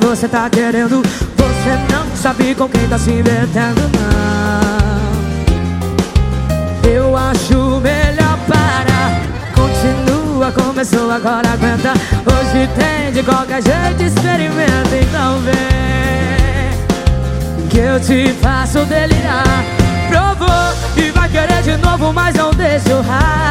você tá querendo Você não sabe com quem tá se metendo, não. Eu acho melhor parar. Continua, começou, agora aguenta. Hoje tem, de qualquer jeito experimenta Então vem Que eu te faço delirar. Provou e vai querer de novo Mas não deixa o rastro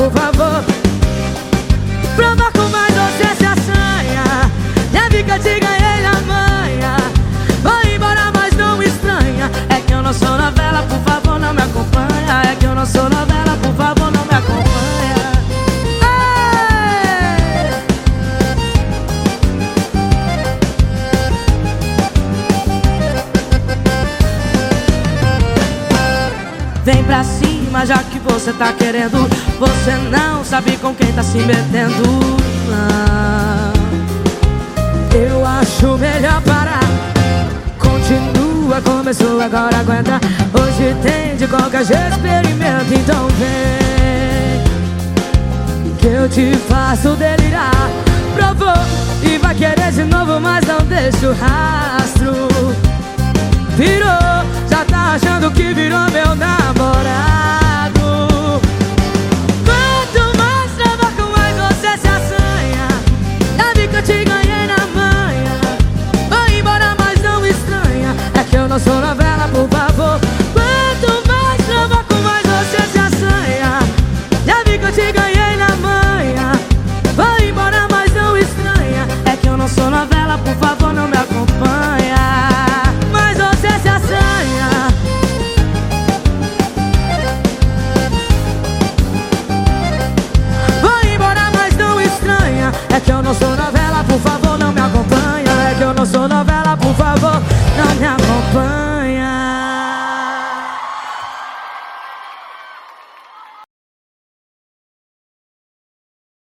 por favor. Provoco, mais você se assanha Já vi que eu te ganhei na manha Vai embora, mas não estranha. É que eu não sou novela, por favor, não me acompanha. É que eu não sou novela, por favor, não me acompanha. Ei! Vem pra cima já que você tá querendo Você não sabe com quem tá se metendo. Não. Eu acho melhor parar. Continua, começou, agora aguenta. Hoje tem de qualquer jeito experimento Então vem. Que eu te faço delirar. Provou e vai querer de novo Mas não deixa o rastro. Virou,